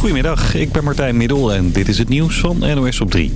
Goedemiddag, ik ben Martijn Middel en dit is het nieuws van NOS op 3.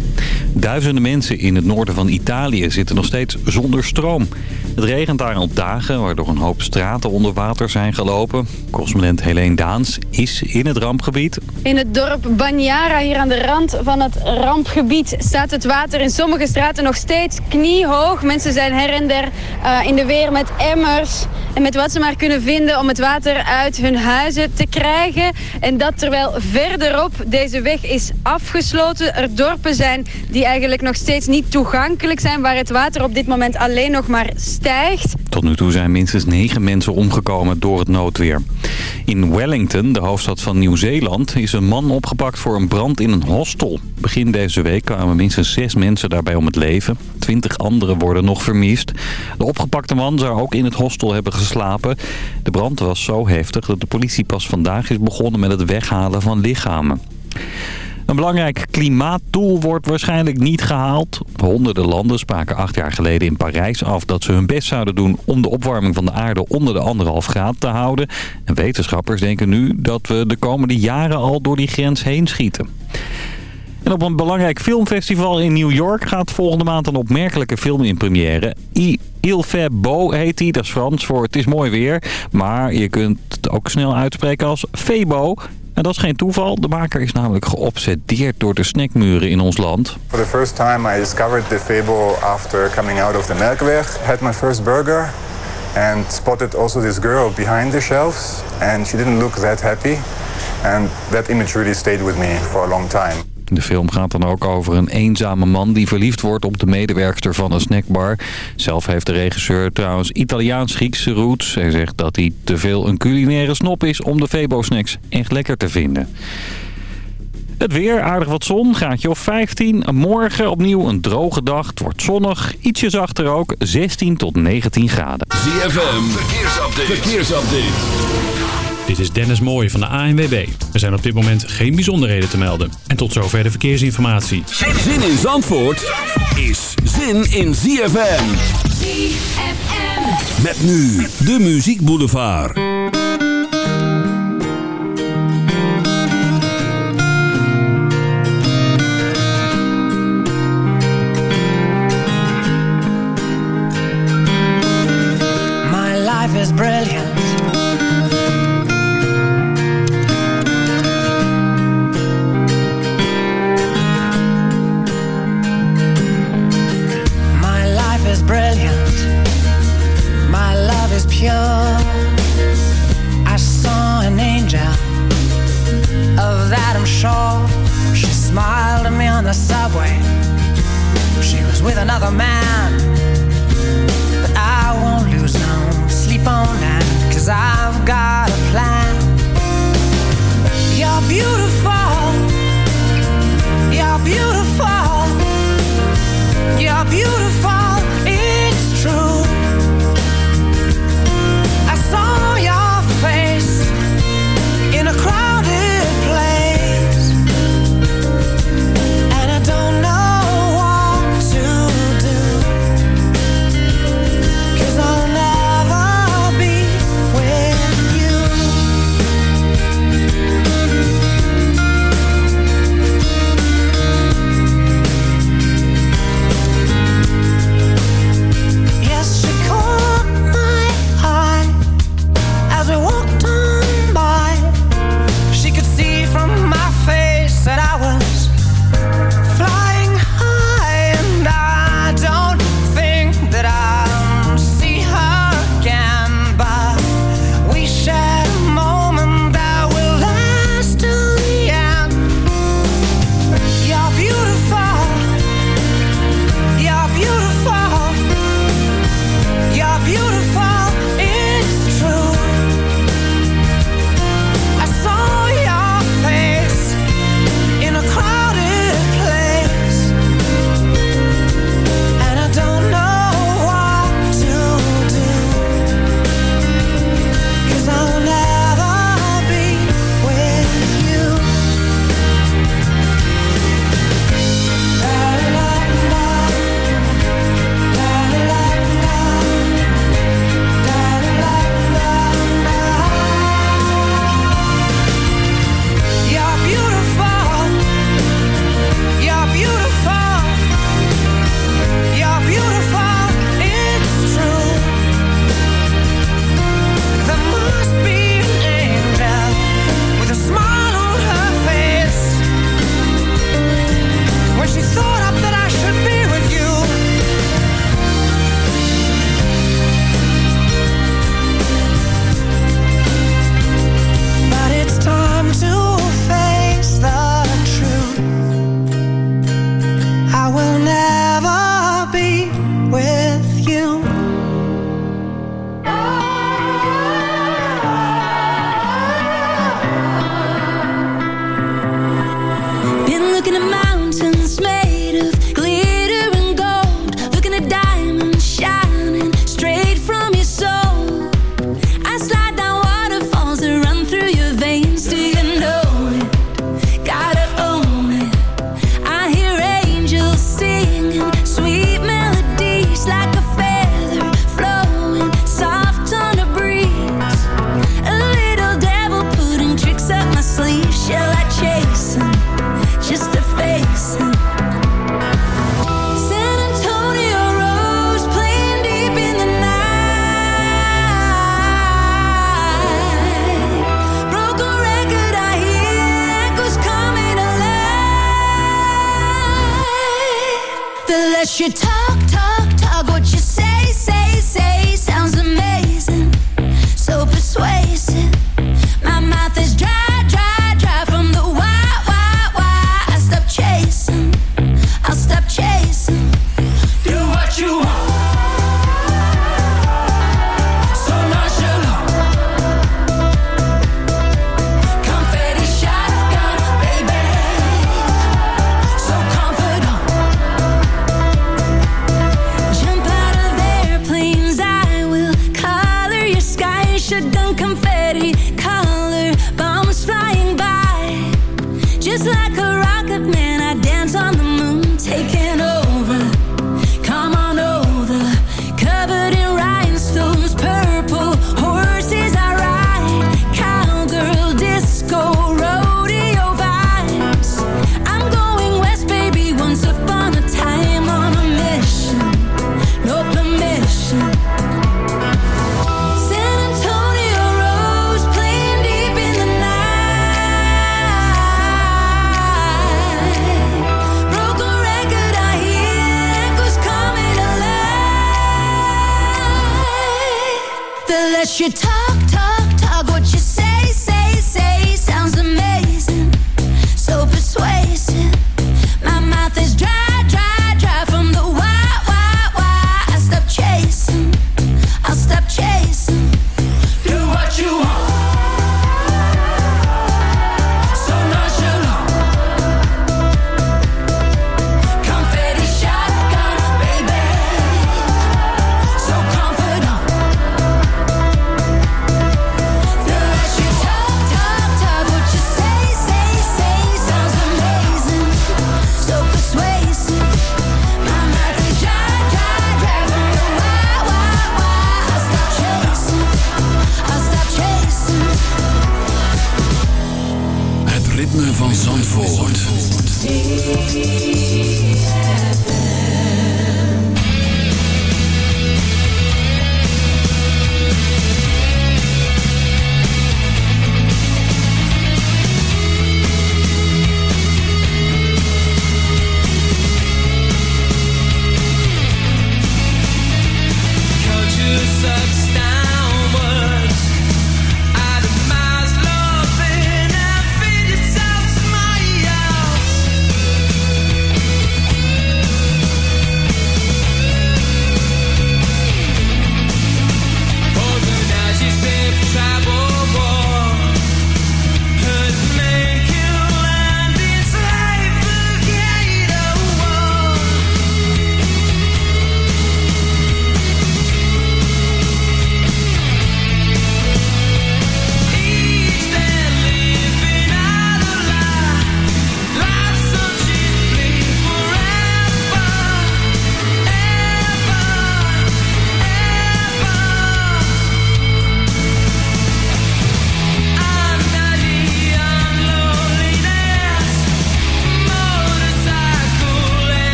Duizenden mensen in het noorden van Italië zitten nog steeds zonder stroom. Het regent daar al dagen, waardoor een hoop straten onder water zijn gelopen. Correspondent Helene Daans is in het rampgebied. In het dorp Bagnara, hier aan de rand van het rampgebied, staat het water in sommige straten nog steeds kniehoog. Mensen zijn her en der uh, in de weer met emmers en met wat ze maar kunnen vinden om het water uit hun huizen te krijgen. En dat terwijl verderop deze weg is afgesloten. Er dorpen zijn die eigenlijk nog steeds niet toegankelijk zijn, waar het water op dit moment alleen nog maar Tot nu toe zijn minstens negen mensen omgekomen door het noodweer. In Wellington, de hoofdstad van Nieuw-Zeeland, is een man opgepakt voor een brand in een hostel. Begin deze week kwamen minstens zes mensen daarbij om het leven. Twintig anderen worden nog vermist. De opgepakte man zou ook in het hostel hebben geslapen. De brand was zo heftig dat de politie pas vandaag is begonnen met het weghalen van lichamen. Een belangrijk klimaatdoel wordt waarschijnlijk niet gehaald. Honderden landen spraken acht jaar geleden in Parijs af dat ze hun best zouden doen om de opwarming van de aarde onder de anderhalf graad te houden. En wetenschappers denken nu dat we de komende jaren al door die grens heen schieten. En op een belangrijk filmfestival in New York gaat volgende maand een opmerkelijke film in première. Il fait beau heet hij, dat is Frans voor het is mooi weer. Maar je kunt het ook snel uitspreken als Febo. En dat is geen toeval. De maker is namelijk geobsedeerd door de snackmuren in ons land. For the first time I discovered the Febo after coming out of the Melkweg. Had my first burger and spotted also this girl behind the shelves and she didn't look that happy. And that image really stayed with me for a long time. De film gaat dan ook over een eenzame man die verliefd wordt op de medewerkster van een snackbar. Zelf heeft de regisseur trouwens Italiaans-Griekse roots. Hij zegt dat hij te veel een culinaire snop is om de Febo-snacks echt lekker te vinden. Het weer, aardig wat zon, gaatje of 15. Morgen opnieuw een droge dag, het wordt zonnig. Ietsje zachter ook, 16 tot 19 graden. ZFM, verkeersupdate. verkeersupdate. Dit is Dennis Mooij van de ANWB. Er zijn op dit moment geen bijzonderheden te melden. En tot zover de verkeersinformatie. Zin in Zandvoort is zin in ZFM. ZFM. Met nu de Muziek Boulevard.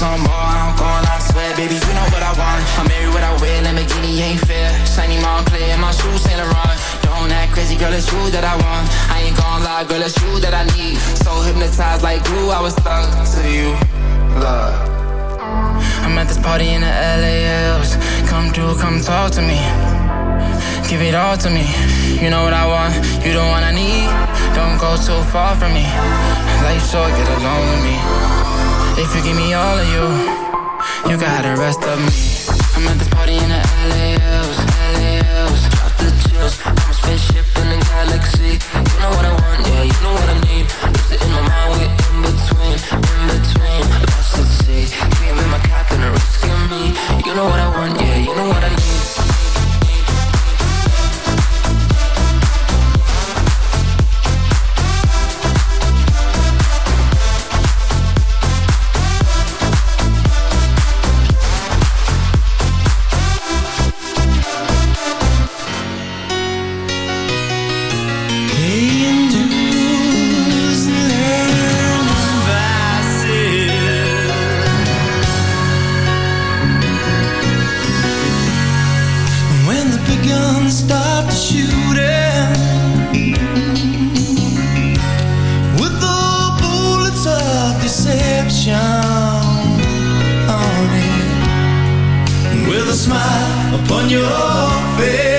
some more, I'm going, I swear Baby, you know what I want. I'm married, what I wear, Lamborghini ain't fair. Shiny mom clear, my shoes Saint Laurent. Don't act crazy, girl, it's you that I want. I ain't gon' lie, girl, it's you that I need. So hypnotized like glue, I was stuck to you, love. I'm at this party in the LALs Come through, come talk to me. Give it all to me. You know what I want, you the one I need. Don't go too far from me. Life's short, get along with me. If you give me all of you, you got the rest of me. I'm at this party in the LAOs, LAOs. Drop the chills. I'm a spaceship in the galaxy. You know what I want, yeah, you know what I need. It's in my mind, we're in between, in between. Lost at sea. Came in my captain, and a me. You know what I want, yeah. your face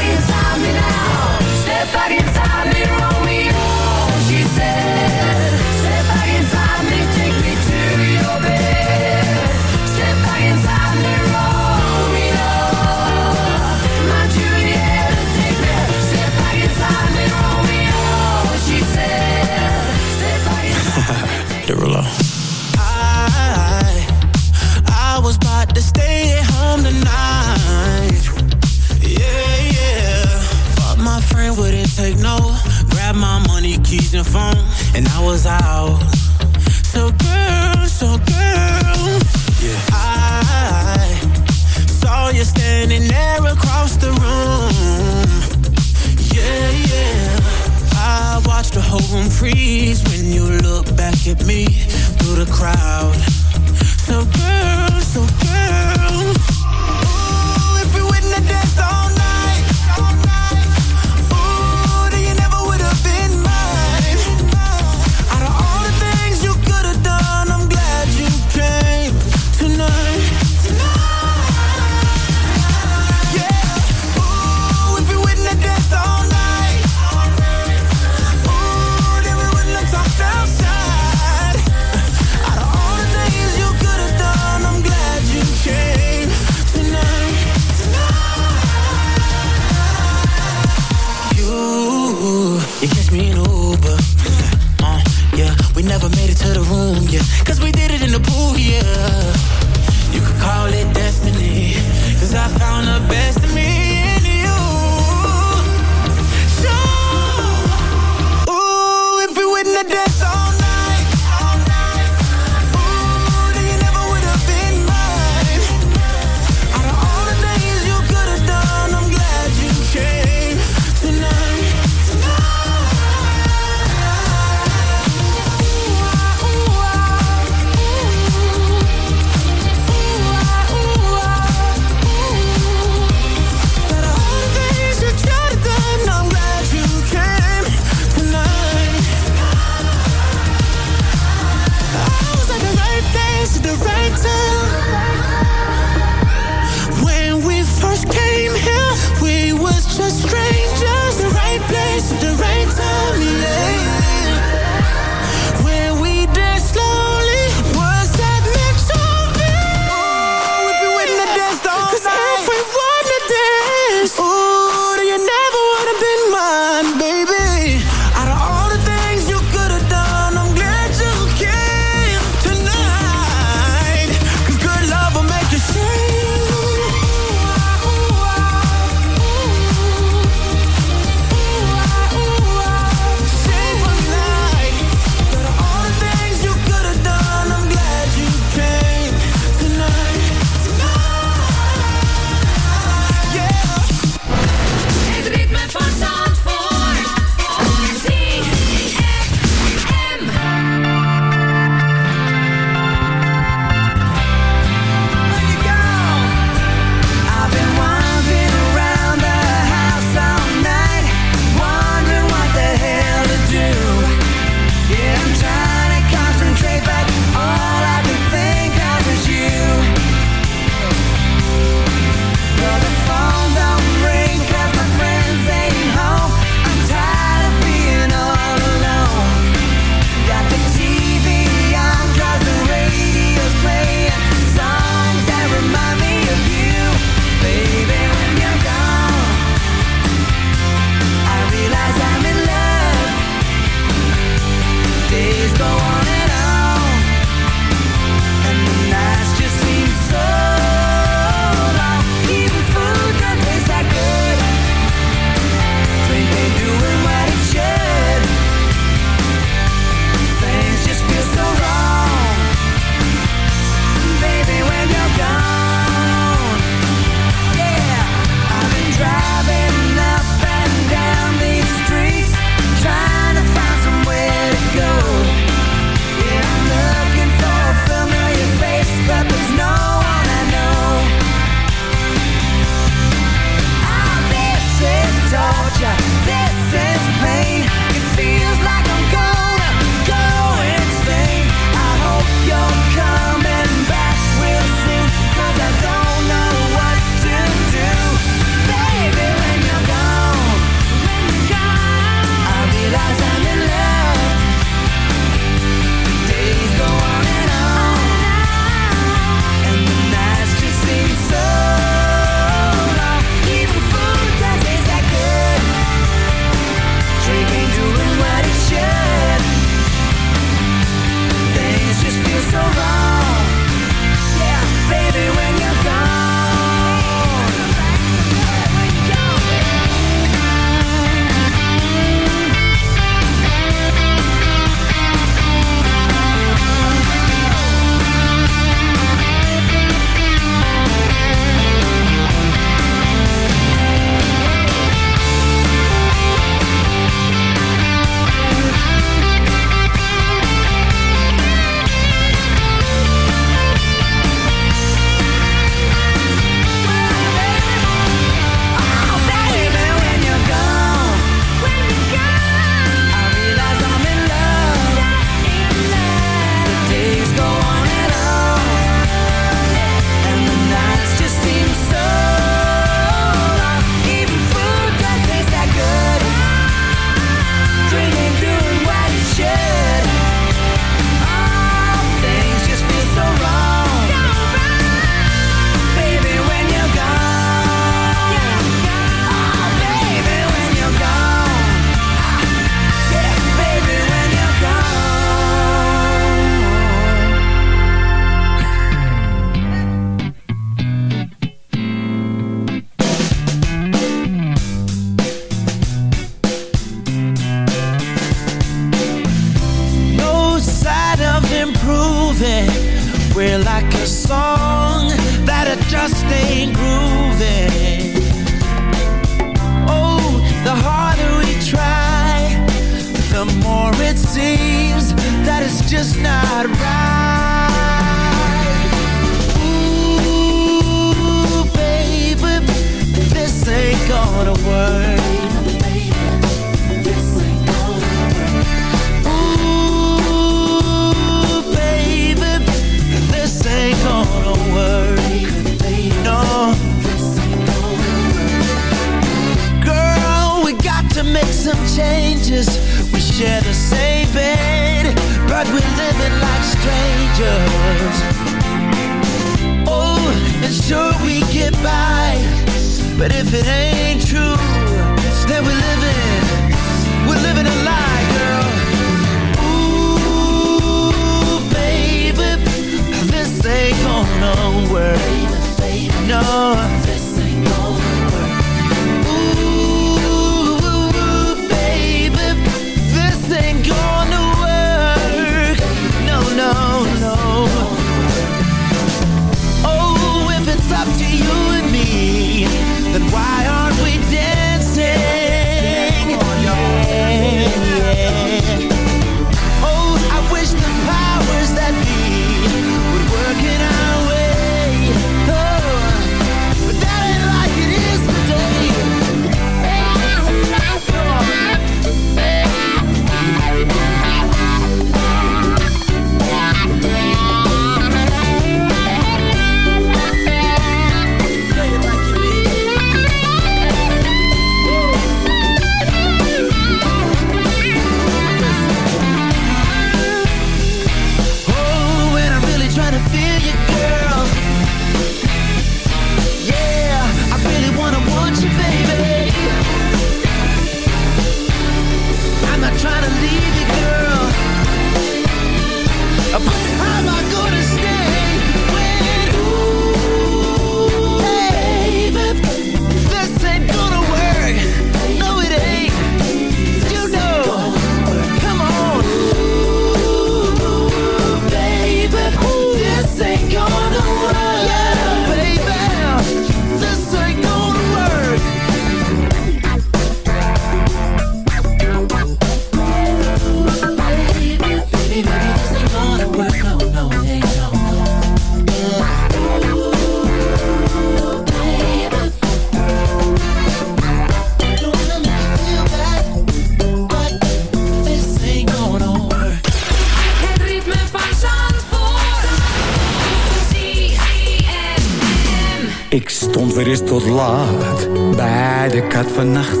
stond weer eens tot laat bij de kat van nacht.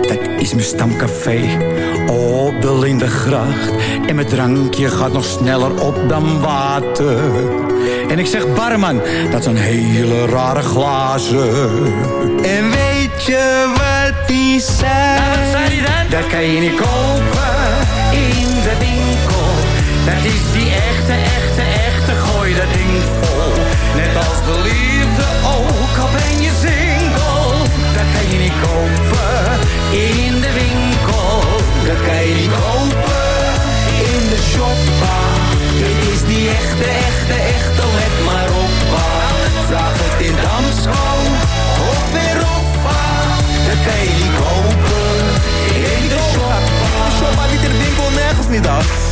Dat is mijn stamcafé op de Lindengracht. En mijn drankje gaat nog sneller op dan water. En ik zeg barman, dat zijn hele rare glazen. En weet je wat die zei? wat zei die dan? Dat kan je niet kopen in de winkel. Dat is die echte, echte, echte, gooi dat ding vol. Net als de liefde in de winkel. Dat kan je niet kopen in de shoppa. Dit is die echte, echte, echte, let maar op. Vraag het in Damsko of in Roffa. Dat kan je niet kopen in de shoppa. Shoppa niet in de winkel, nergens niet af.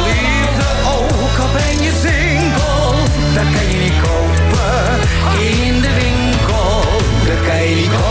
in de winkel. Dat kan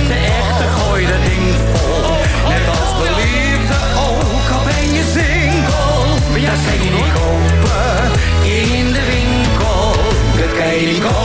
Dat kan je niet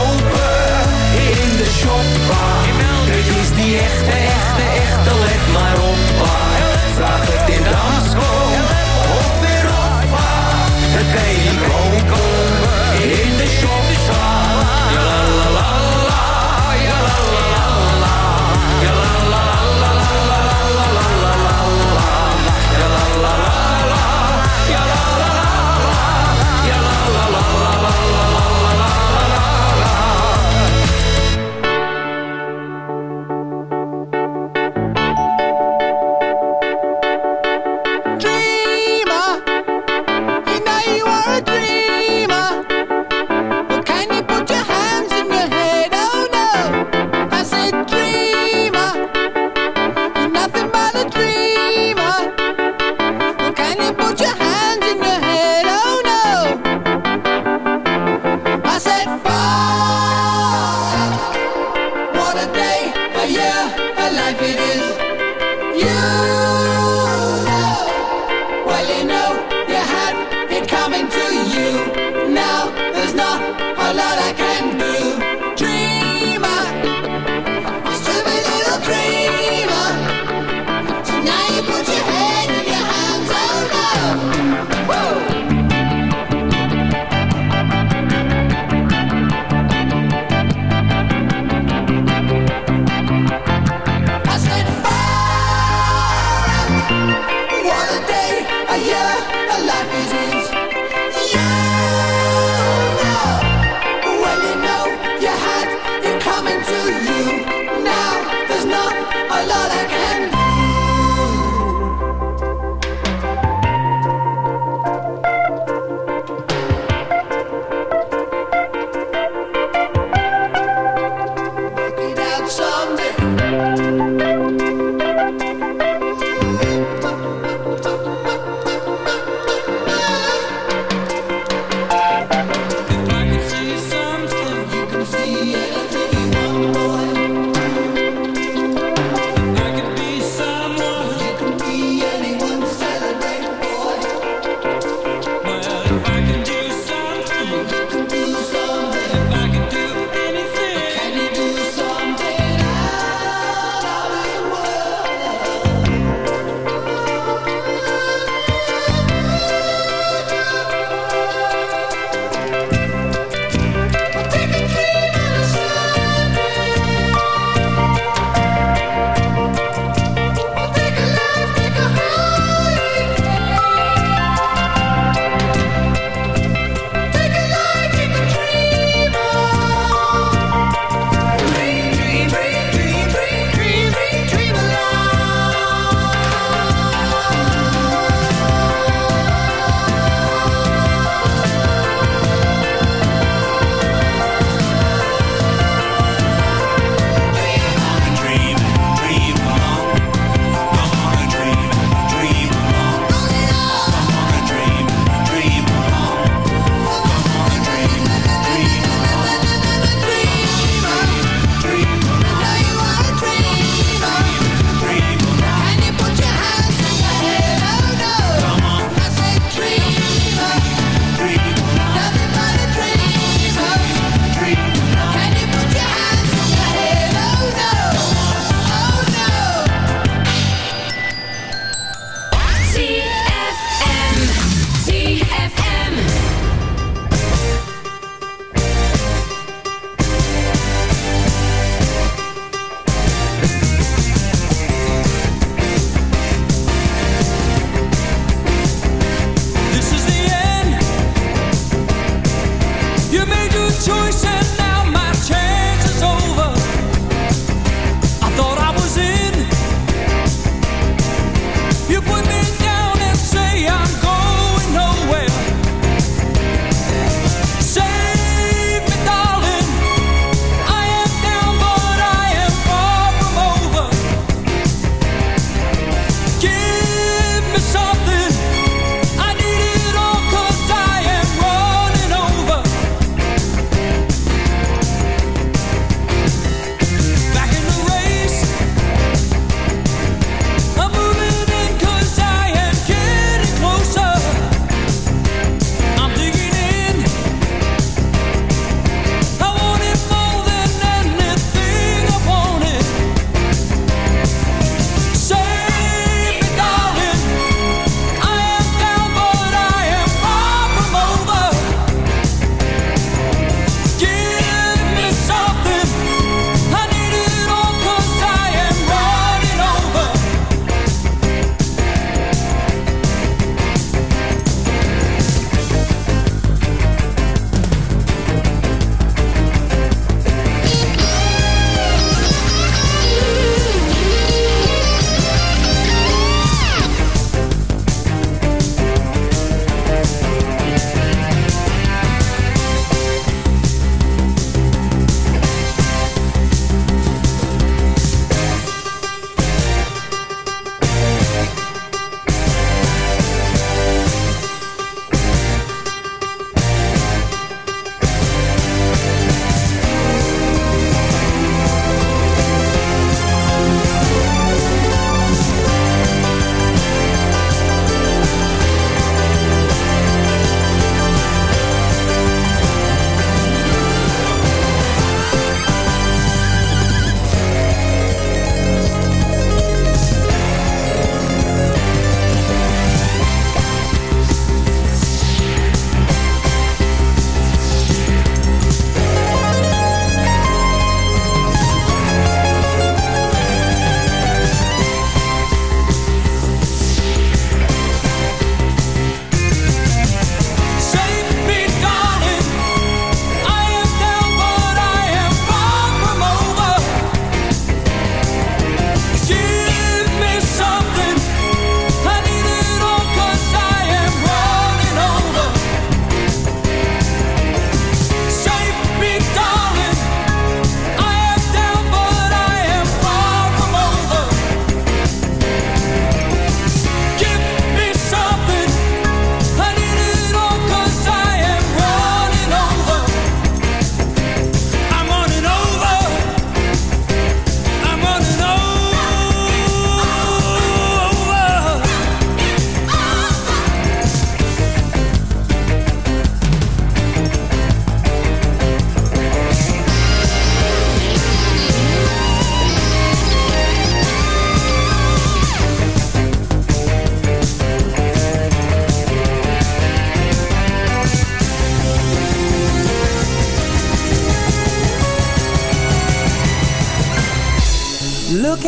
life it is.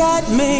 at me.